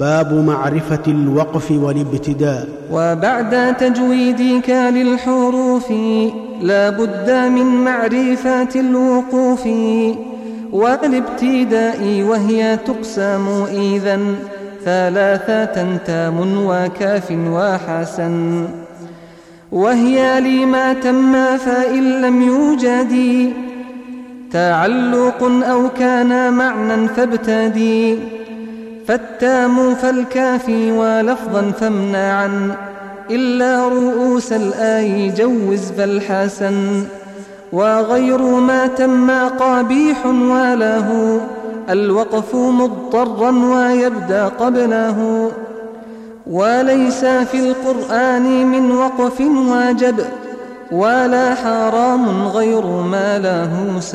باب معرفة الوقف والابتداء. وبعد تجويدك للحروف لا بد من معرفة الوقوف والابتداء وهي تقسم إذا ثلاثة تام وكاف وحسن. وهي لما تم فإن لم يوجد تعلق أو كان معنى فابتدي. فالتام فالكافي ولفظا فامنعا إلا رؤوس الآي جوز فالحسن وغير ما تم قبيح وله الوقف مضطرا ويبدأ قبله وليس في القرآن من وقف واجب ولا حرام غير ما له